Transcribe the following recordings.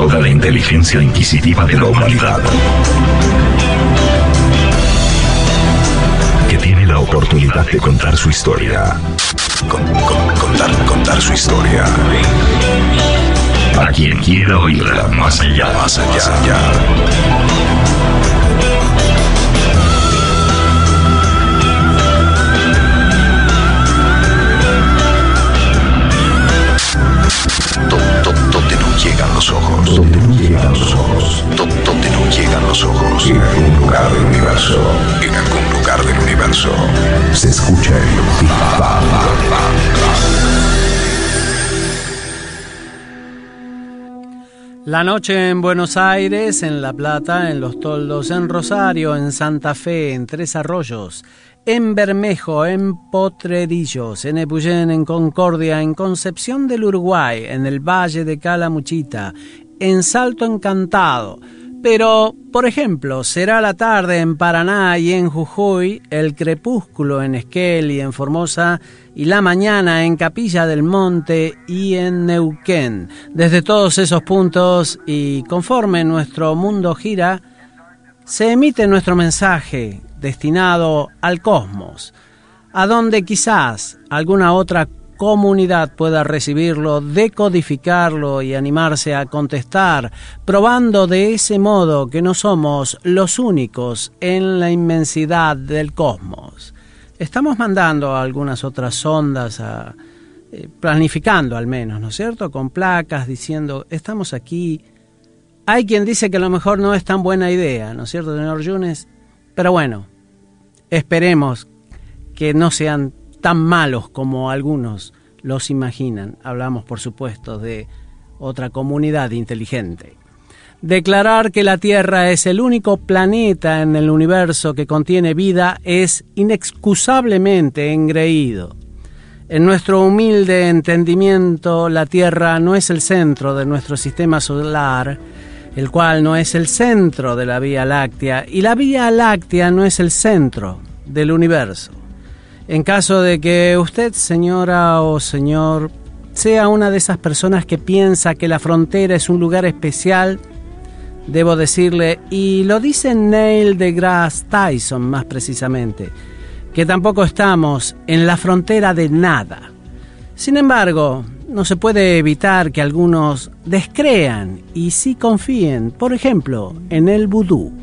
toda la inteligencia inquisitiva de la humanidad. Que tiene la oportunidad de contar su historia. contar, su historia. A quien quiera oírla más allá. Más allá. Ojos. Donde no llegan los ojos. Donde no llegan los ojos. En algún lugar del universo. En algún lugar del universo. Se escucha el Big La noche en Buenos Aires, en La Plata, en Los Toldos, en Rosario, en Santa Fe, en Tres Arroyos, en Bermejo, en Potrerillos, en Epuyén, en Concordia, en Concepción del Uruguay, en el Valle de Calamuchita, en Salto Encantado. Pero, por ejemplo, será la tarde en Paraná y en Jujuy, el crepúsculo en Esquel y en Formosa, y la mañana en Capilla del Monte y en Neuquén. Desde todos esos puntos y conforme nuestro mundo gira, se emite nuestro mensaje destinado al cosmos, a donde quizás alguna otra comunidad pueda recibirlo, decodificarlo y animarse a contestar, probando de ese modo que no somos los únicos en la inmensidad del cosmos. Estamos mandando algunas otras sondas a, eh, planificando al menos, ¿no es cierto? Con placas diciendo, estamos aquí. Hay quien dice que a lo mejor no es tan buena idea, ¿no es cierto, señor Yunes? Pero bueno, Esperemos que no sean tan malos como algunos los imaginan. Hablamos, por supuesto, de otra comunidad inteligente. Declarar que la Tierra es el único planeta en el universo que contiene vida es inexcusablemente engreído. En nuestro humilde entendimiento, la Tierra no es el centro de nuestro sistema solar, el cual no es el centro de la Vía Láctea, y la Vía Láctea no es el centro del universo. En caso de que usted, señora o señor, sea una de esas personas que piensa que la frontera es un lugar especial, debo decirle, y lo dice Neil deGrasse Tyson más precisamente, que tampoco estamos en la frontera de nada. Sin embargo, no se puede evitar que algunos descrean y sí confíen, por ejemplo, en el vudú.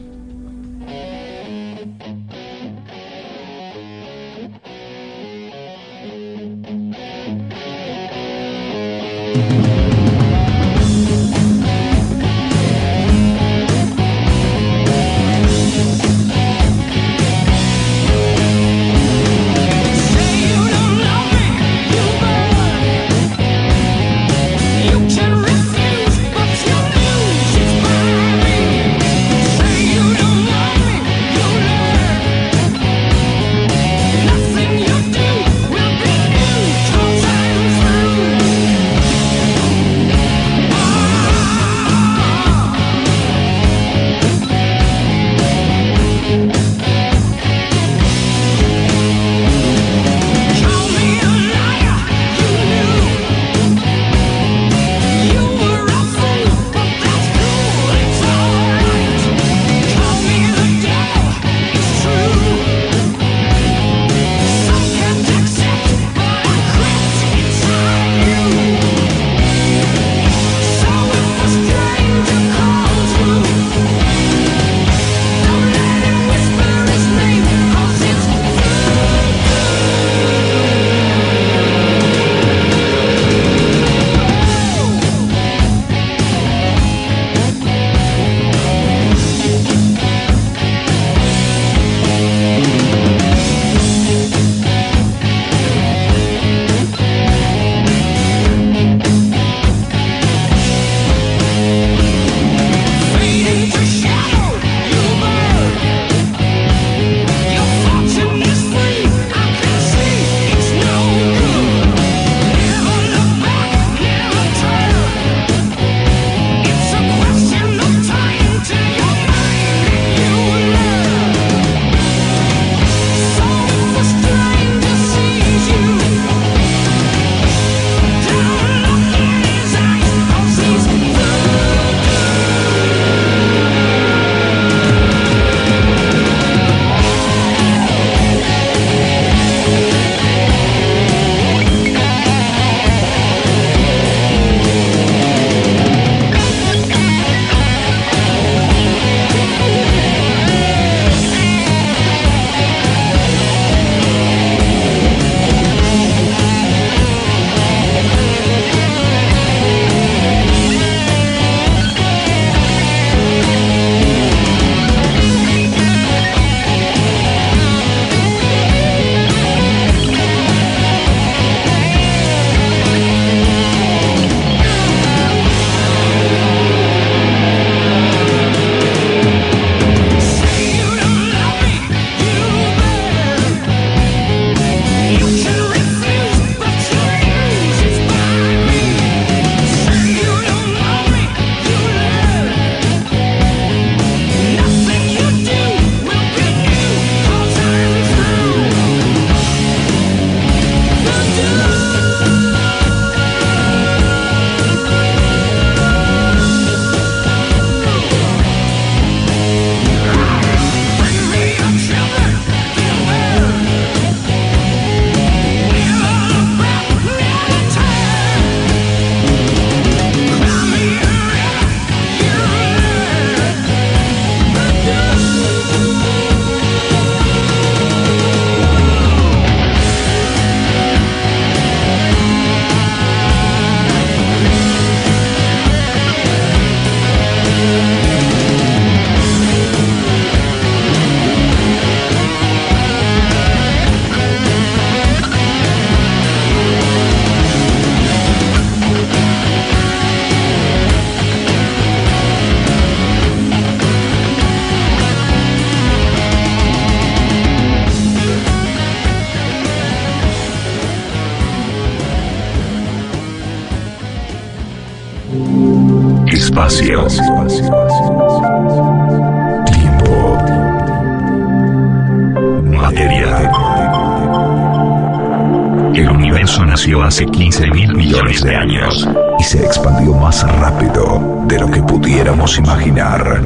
Hace 15 mil millones de años. Y se expandió más rápido de lo que pudiéramos imaginar.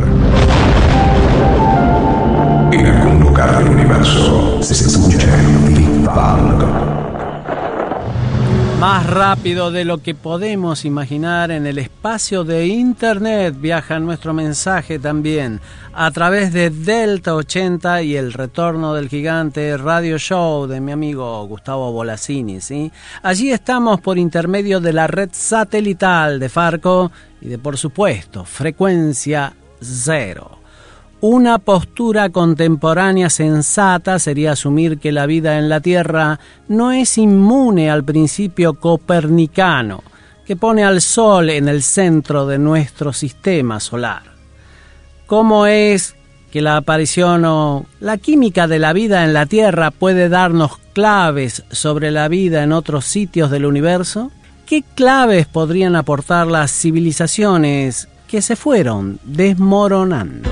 En algún lugar del universo se escucha el Big Bang. Más rápido de lo que podemos imaginar en el espacio de Internet viaja nuestro mensaje también a través de Delta 80 y el retorno del gigante radio show de mi amigo Gustavo Bolasini. ¿sí? Allí estamos por intermedio de la red satelital de Farco y de por supuesto frecuencia cero. Una postura contemporánea sensata sería asumir que la vida en la Tierra no es inmune al principio copernicano, que pone al Sol en el centro de nuestro sistema solar. ¿Cómo es que la aparición o la química de la vida en la Tierra puede darnos claves sobre la vida en otros sitios del universo? ¿Qué claves podrían aportar las civilizaciones que se fueron desmoronando?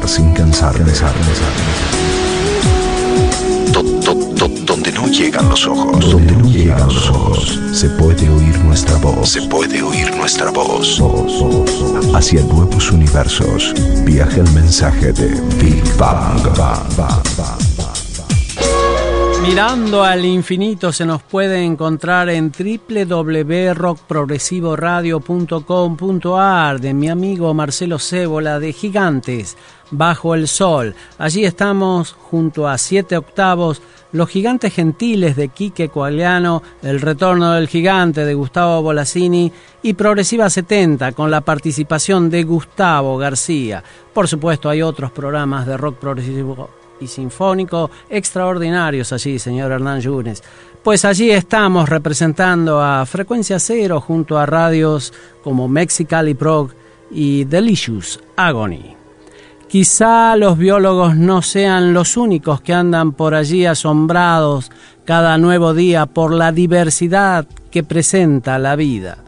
Pensar sin cansar, pensar, donde no llegan los ojos. Donde no llegan los ojos. Se puede oír nuestra voz. Se puede oír nuestra voz. Hacia nuevos universos. Viaja el mensaje de Big Bang. Mirando al infinito se nos puede encontrar en www.rockprogresivoradio.com.ar de mi amigo Marcelo Cébola de Gigantes, Bajo el Sol. Allí estamos junto a Siete Octavos, Los Gigantes Gentiles de Quique Coagliano, El Retorno del Gigante de Gustavo Bolasini y Progresiva 70 con la participación de Gustavo García. Por supuesto hay otros programas de rock progresivo y sinfónico extraordinarios allí, señor Hernán Yunes. Pues allí estamos representando a Frecuencia Cero junto a radios como Mexicali Prog y Delicious Agony. Quizá los biólogos no sean los únicos que andan por allí asombrados cada nuevo día por la diversidad que presenta la vida.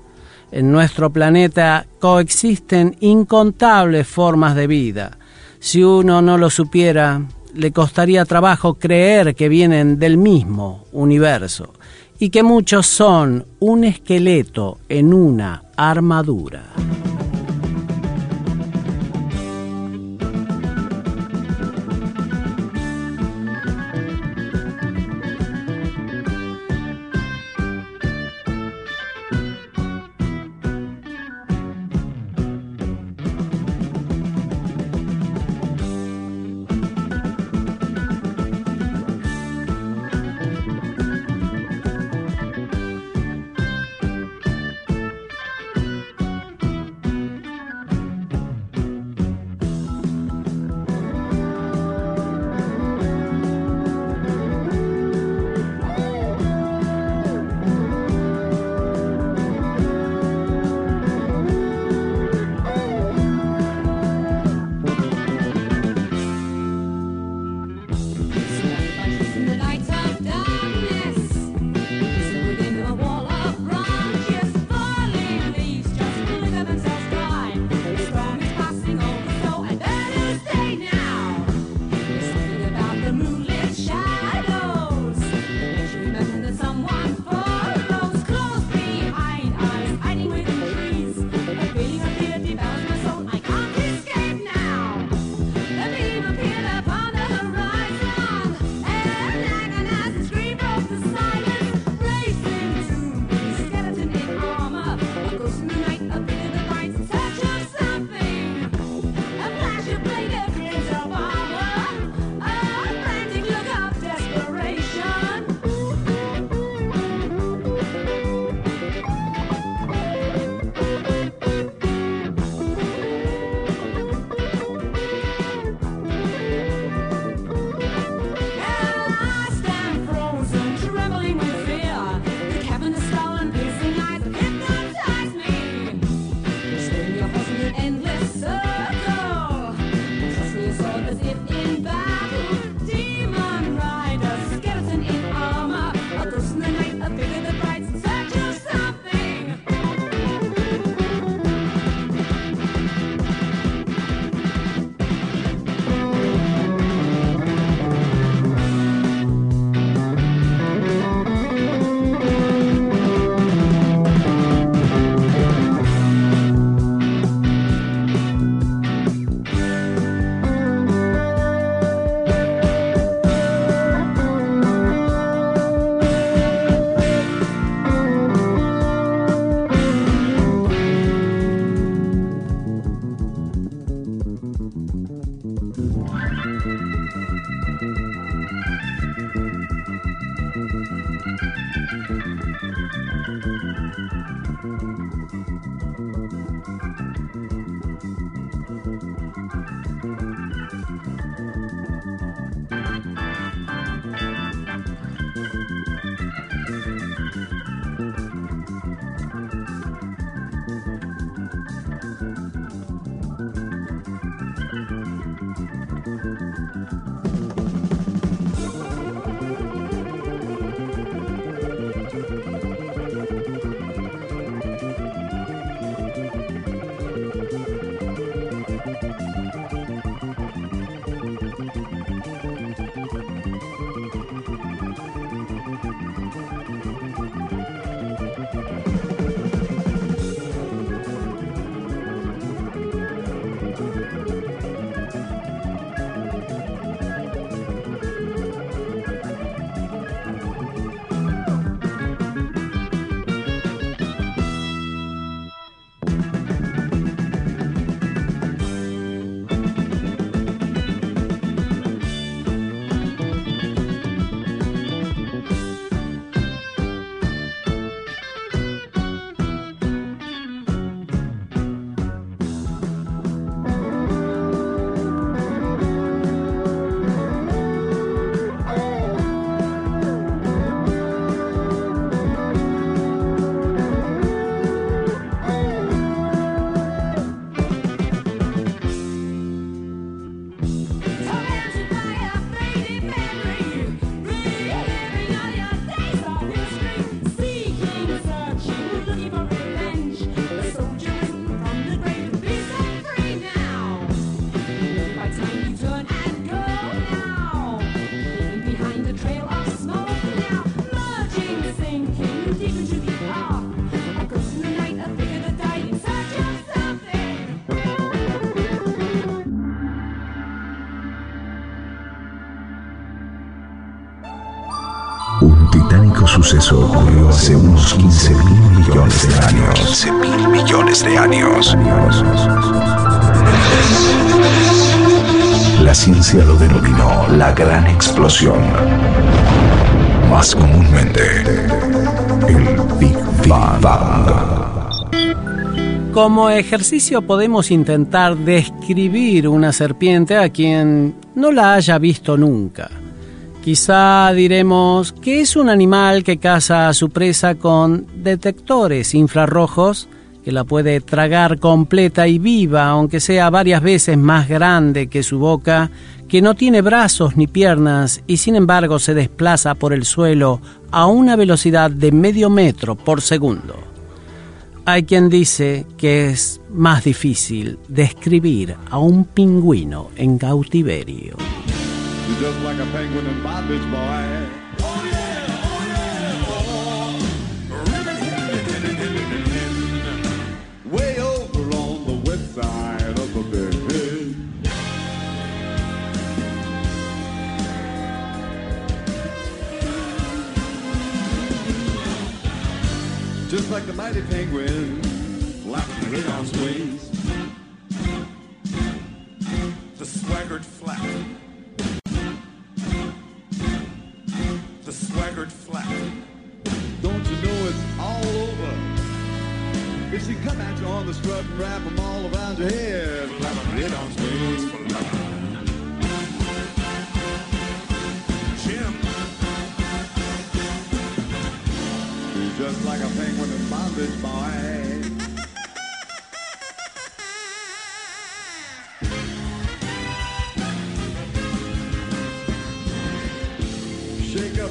En nuestro planeta coexisten incontables formas de vida. Si uno no lo supiera, le costaría trabajo creer que vienen del mismo universo y que muchos son un esqueleto en una armadura. Unos 15 mil millones de años. 15 mil millones de años. La ciencia lo denominó la gran explosión. Más comúnmente, el Big Bang. Como ejercicio podemos intentar describir una serpiente a quien no la haya visto nunca. Quizá diremos que es un animal que caza a su presa con detectores infrarrojos que la puede tragar completa y viva, aunque sea varias veces más grande que su boca, que no tiene brazos ni piernas y sin embargo se desplaza por el suelo a una velocidad de medio metro por segundo. Hay quien dice que es más difícil describir a un pingüino en cautiverio. You're just like a penguin in bondage, boy. Way over on the side of the. Just like the mighty penguin, laughing at its wings. The swaggered flap. The swaggered flap. Don't you know it's all over? If she come at you on the strut and wrap them all around your head, flapping it on wings. Jim. He's just like a penguin in bondage, boy.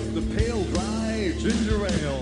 The pale, dry ginger ale.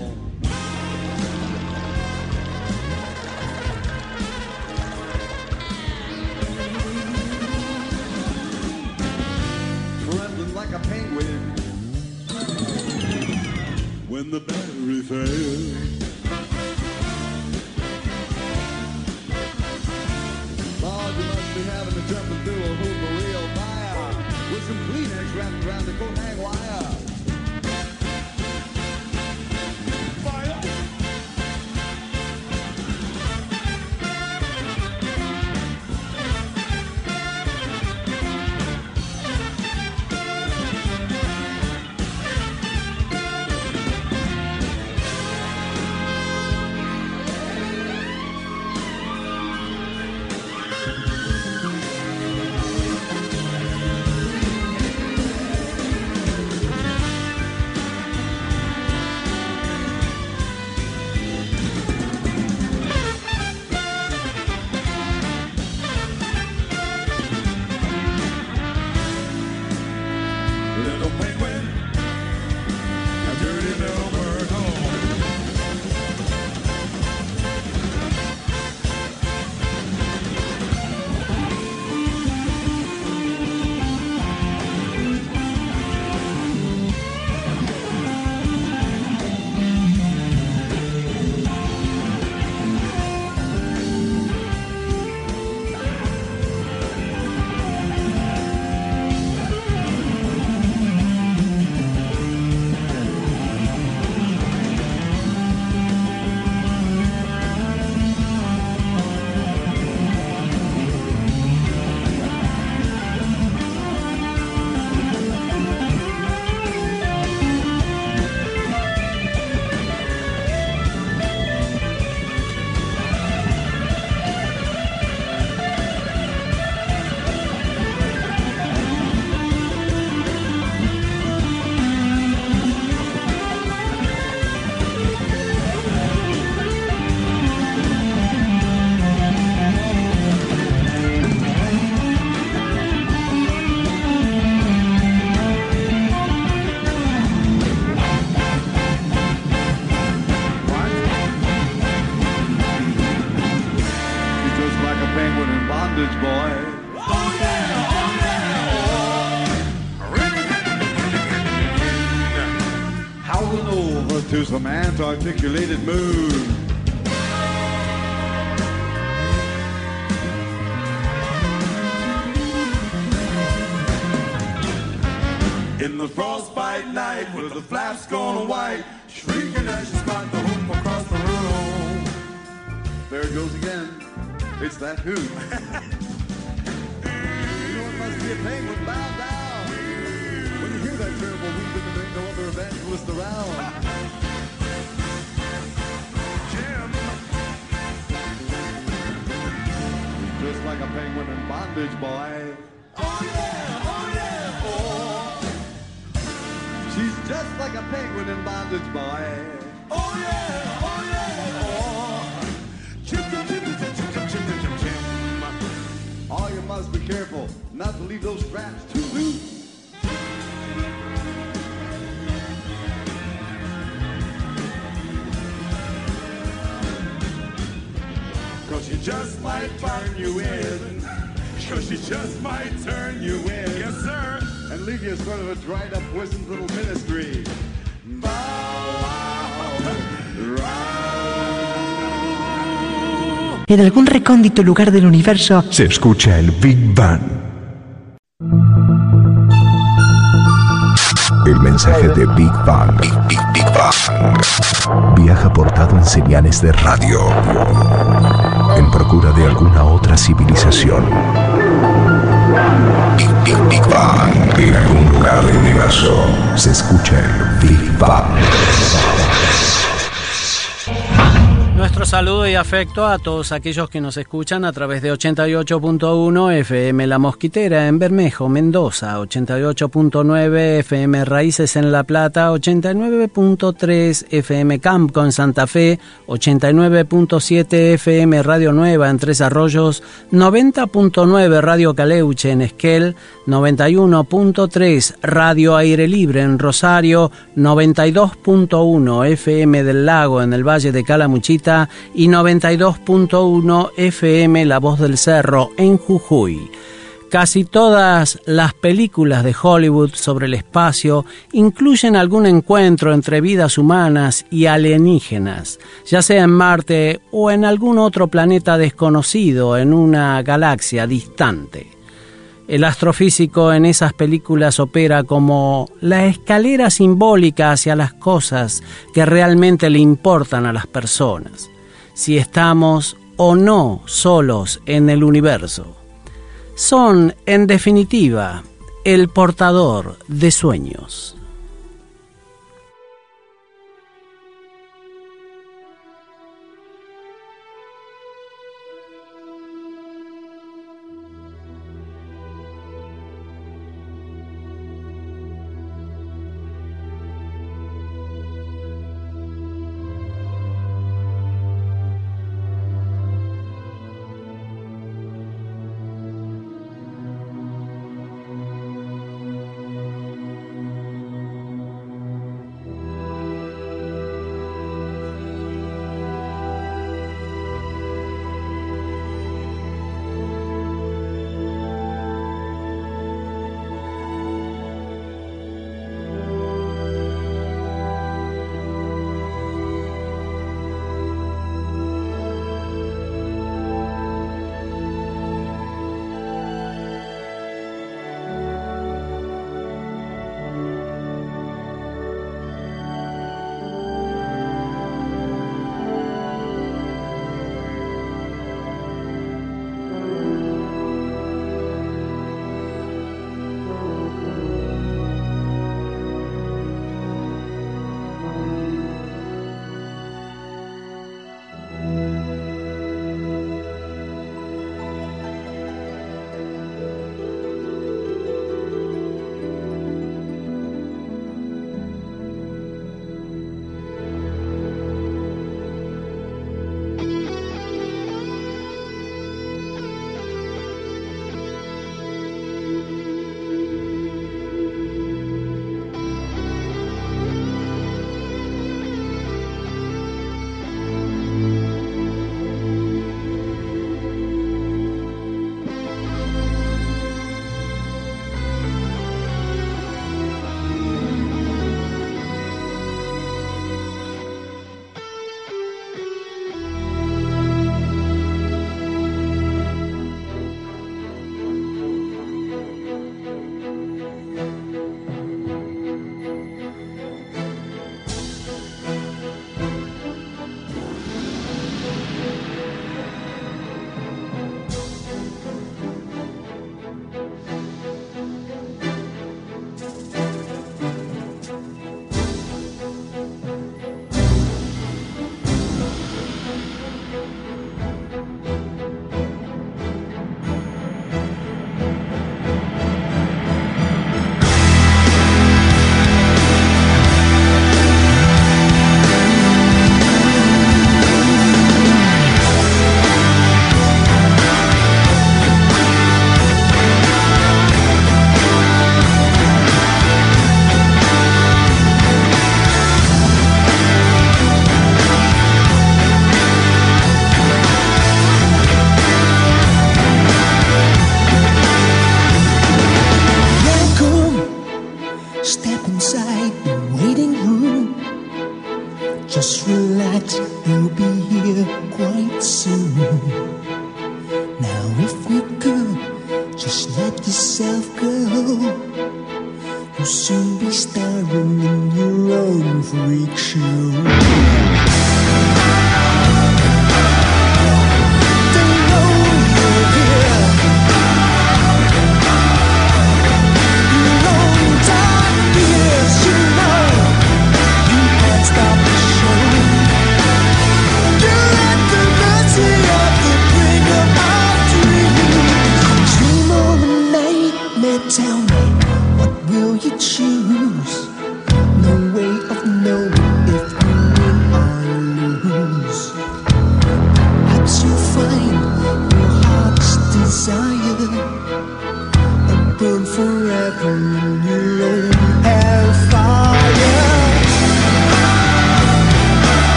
Articulated mood. In the frostbite night with the flaps gone white, shrieking as she spot the hoop across the room. There it goes again. It's that hoop. you know it must be a penguin bow down. When you hear that terrible hoop and there ain't no other evangelist around. like a penguin in bondage, boy. Oh yeah, oh yeah, oh. She's just like a penguin in bondage, boy. Oh yeah, oh yeah, oh. Chim, chim, chim, chim, chim, chim, chim, chim, chim. Oh, you must be careful not to leave those straps too loose. She just might turn you in. Cause she just might turn you in. Yes, sir. And leave you sort of a dried up, wizened little ministry. Bow wow, En algún recóndito lugar del universo Se escucha el Big Bang. El mensaje de Big Bang. Big, Big, Big Bang. Viaja portado en señales de radio. En procura de alguna otra civilización. Big, Big, Big Bang. En algún lugar del universo se escucha el Big Bang. Nuestro saludo y afecto a todos aquellos que nos escuchan a través de 88.1 FM La Mosquitera en Bermejo, Mendoza, 88.9 FM Raíces en La Plata, 89.3 FM Campo en Santa Fe, 89.7 FM Radio Nueva en Tres Arroyos, 90.9 Radio Caleuche en Esquel, 91.3 Radio Aire Libre en Rosario, 92.1 FM del Lago en el Valle de Calamuchita y 92.1 FM La Voz del Cerro en Jujuy. Casi todas las películas de Hollywood sobre el espacio incluyen algún encuentro entre vidas humanas y alienígenas, ya sea en Marte o en algún otro planeta desconocido en una galaxia distante. El astrofísico en esas películas opera como la escalera simbólica hacia las cosas que realmente le importan a las personas, si estamos o no solos en el universo. Son, en definitiva, el portador de sueños.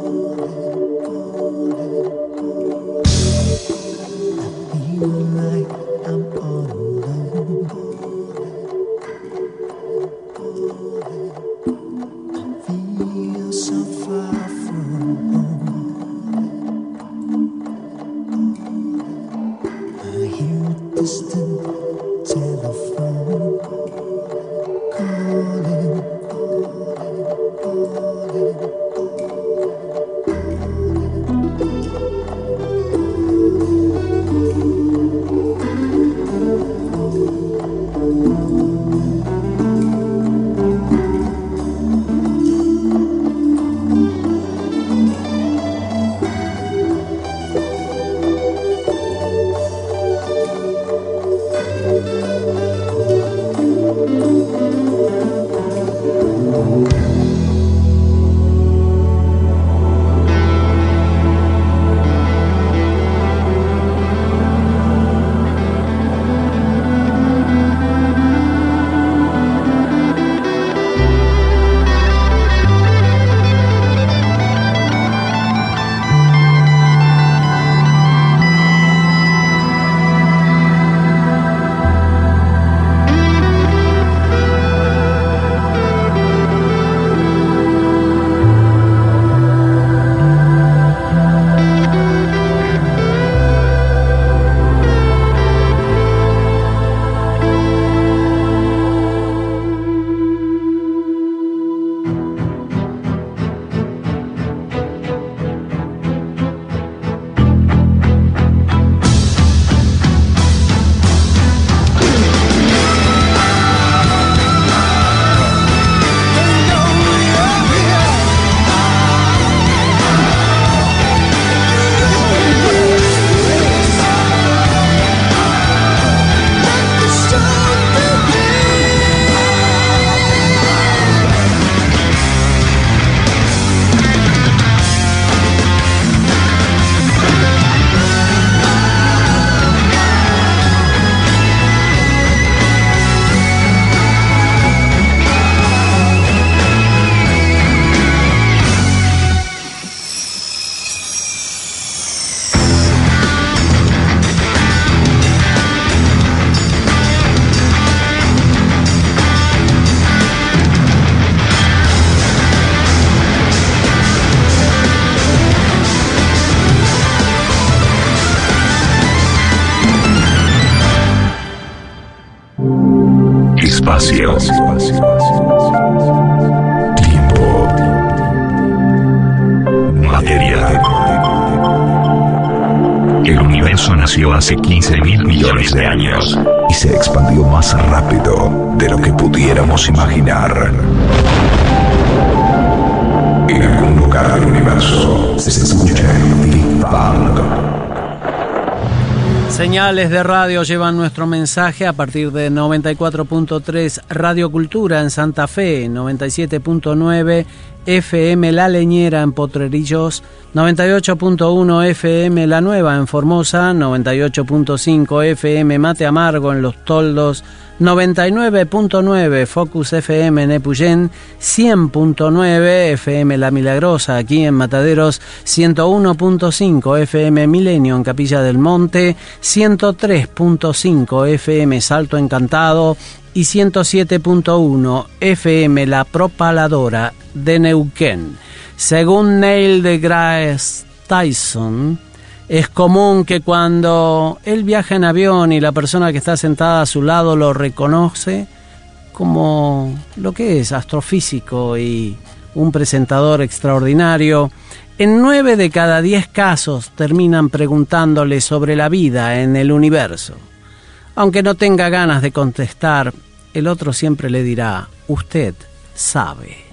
You like de años y se expandió más rápido de lo que pudiéramos imaginar. En algún lugar del universo se escucha el Big Bang. Señales de radio llevan nuestro mensaje a partir de 94.3 Radio Cultura en Santa Fe, 97.9 FM La Leñera en Potrerillos, 98.1 FM La Nueva en Formosa, 98.5 FM Mate Amargo en Los Toldos, 99.9 Focus FM en Epuyén, 100.9 FM La Milagrosa aquí en Mataderos, 101.5 FM Milenio en Capilla del Monte, 103.5 FM Salto Encantado y 107.1 FM La Propaladora de Neuquén. Según Neil deGrasse Tyson, es común que cuando él viaja en avión y la persona que está sentada a su lado lo reconoce como lo que es astrofísico y un presentador extraordinario, en nueve de cada diez casos terminan preguntándole sobre la vida en el universo. Aunque no tenga ganas de contestar, el otro siempre le dirá, usted sabe.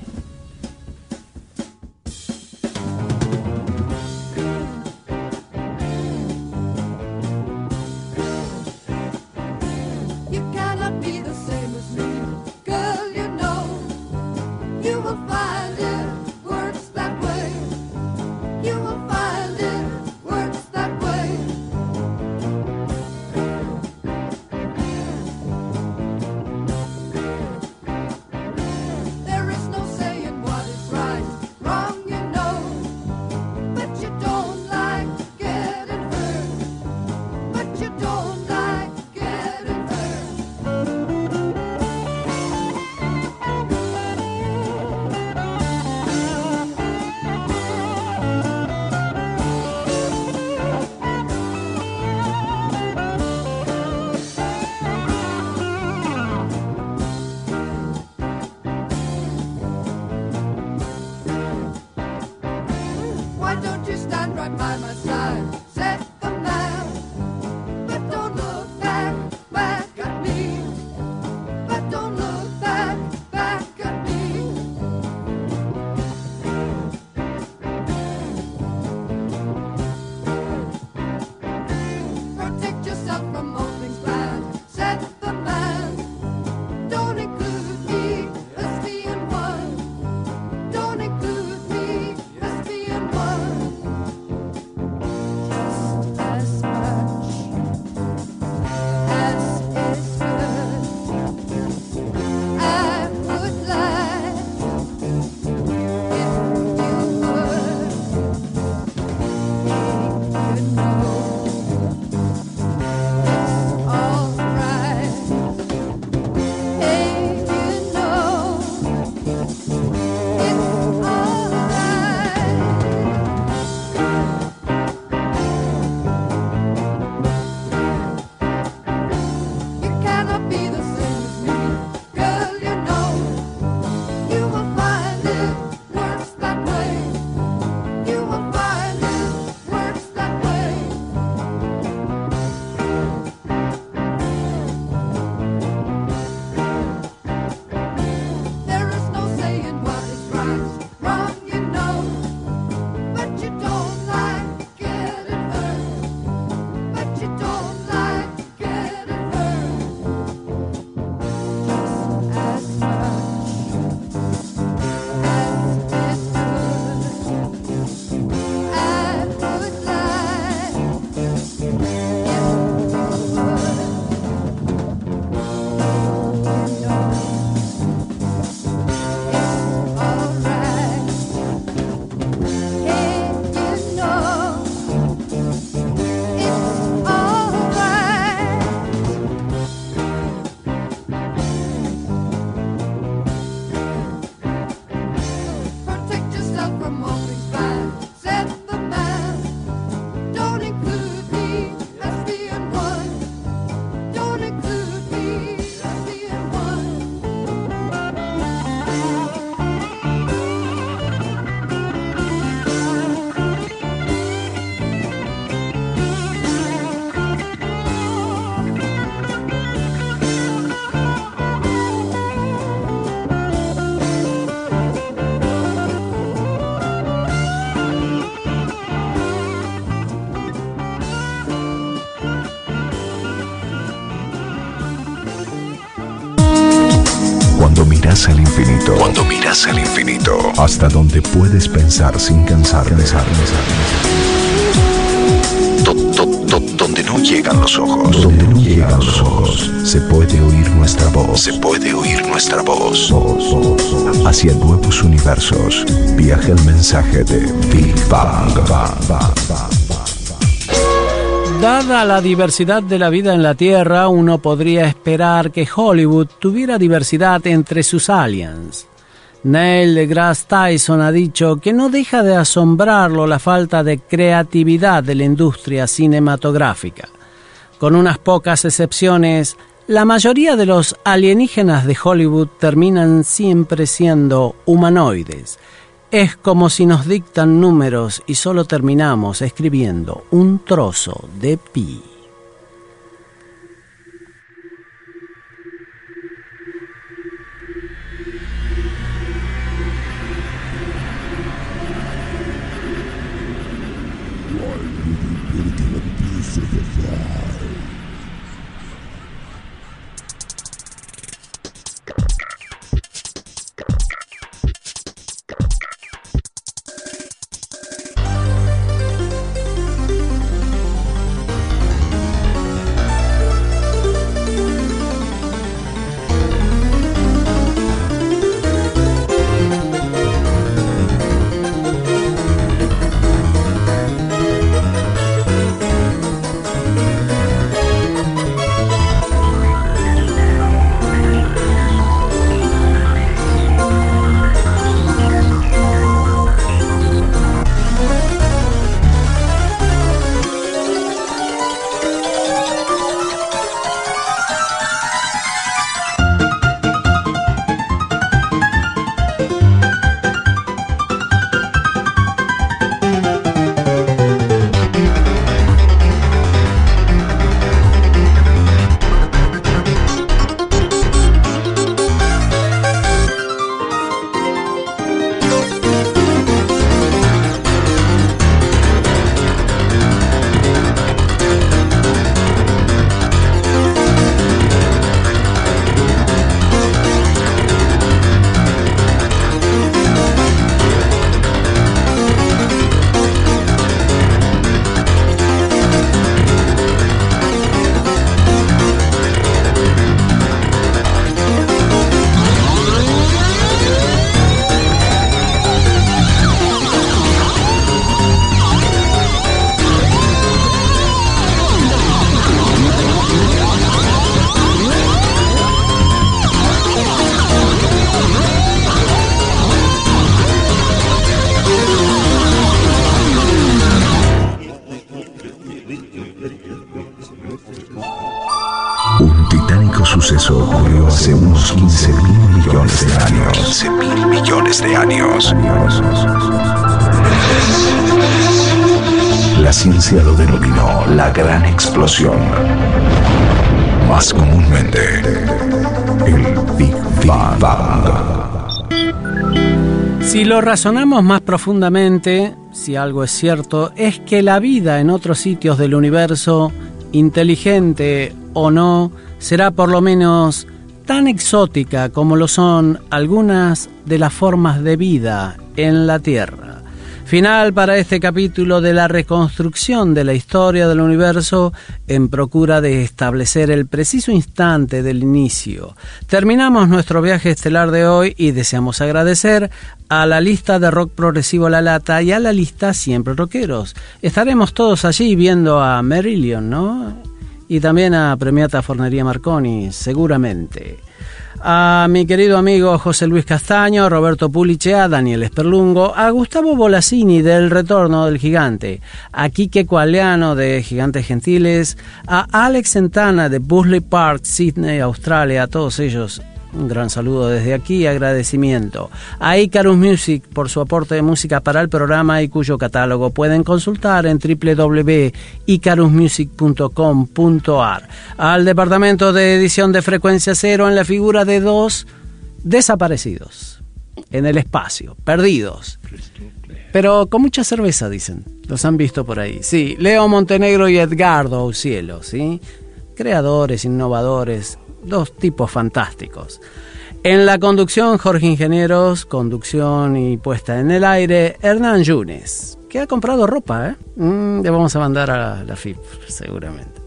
Infinito. Cuando miras al infinito. Hasta donde puedes pensar sin cansar. Pensar, donde no llegan los ojos. Donde no llegan los ojos. Se puede oír nuestra voz. Se puede oír nuestra voz. Hacia nuevos universos. Viaja el mensaje de Big Bang. Dada la diversidad de la vida en la Tierra, uno podría esperar que Hollywood tuviera diversidad entre sus aliens. Neil deGrasse Tyson ha dicho que no deja de asombrarlo la falta de creatividad de la industria cinematográfica. Con unas pocas excepciones, la mayoría de los alienígenas de Hollywood terminan siempre siendo humanoides, es como si nos dictan números y solo terminamos escribiendo un trozo de pi. Más comúnmente, el Big Bang. Si lo razonamos más profundamente, si algo es cierto, es que la vida en otros sitios del universo, inteligente o no, será por lo menos tan exótica como lo son algunas de las formas de vida en la Tierra. Final para este capítulo de la reconstrucción de la historia del universo en procura de establecer el preciso instante del inicio. Terminamos nuestro viaje estelar de hoy y deseamos agradecer a la lista de rock progresivo La Lata y a la lista Siempre Rockeros. Estaremos todos allí viendo a Marillion, ¿no? Y también a Premiata Fornería Marconi, seguramente. A mi querido amigo José Luis Castaño, Roberto Puliche, a Daniel Esperlungo, a Gustavo Bolasini del Retorno del Gigante, a Quique Cualeano de Gigantes Gentiles, a Alex Santana de Busley Park, Sydney, Australia, a todos ellos un gran saludo desde aquí y agradecimiento a Icarus Music por su aporte de música para el programa y cuyo catálogo pueden consultar en www.icarusmusic.com.ar. Al departamento de edición de frecuencia cero en la figura de dos desaparecidos en el espacio, perdidos. Pero con mucha cerveza, dicen. Los han visto por ahí. Sí, Leo Montenegro y Edgardo Cielo, ¿sí? Creadores, innovadores, dos tipos fantásticos. En la conducción, Jorge Ingenieros, conducción y puesta en el aire, Hernán Yunes, que ha comprado ropa, ¿eh? Mm, le vamos a mandar a la FIP, seguramente.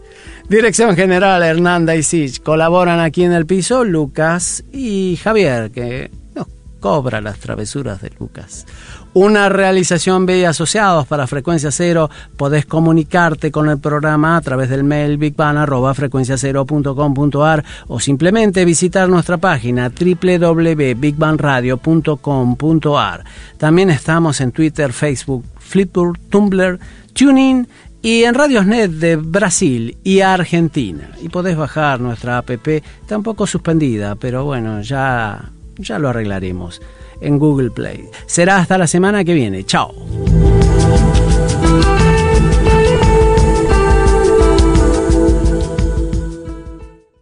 Dirección General, Hernanda y Sich. Colaboran aquí en el piso Lucas y Javier, que nos cobra las travesuras de Lucas una realización B asociados para Frecuencia Cero. Podés comunicarte con el programa a través del mail bigban.frecuenciacero.com.ar o simplemente visitar nuestra página www.bigbanradio.com.ar. También estamos en Twitter, Facebook, Flipboard, Tumblr, TuneIn y en Radiosnet de Brasil y Argentina. Y podés bajar nuestra app, tampoco suspendida, pero bueno, ya, ya lo arreglaremos en Google Play. Será hasta la semana que viene. Chao.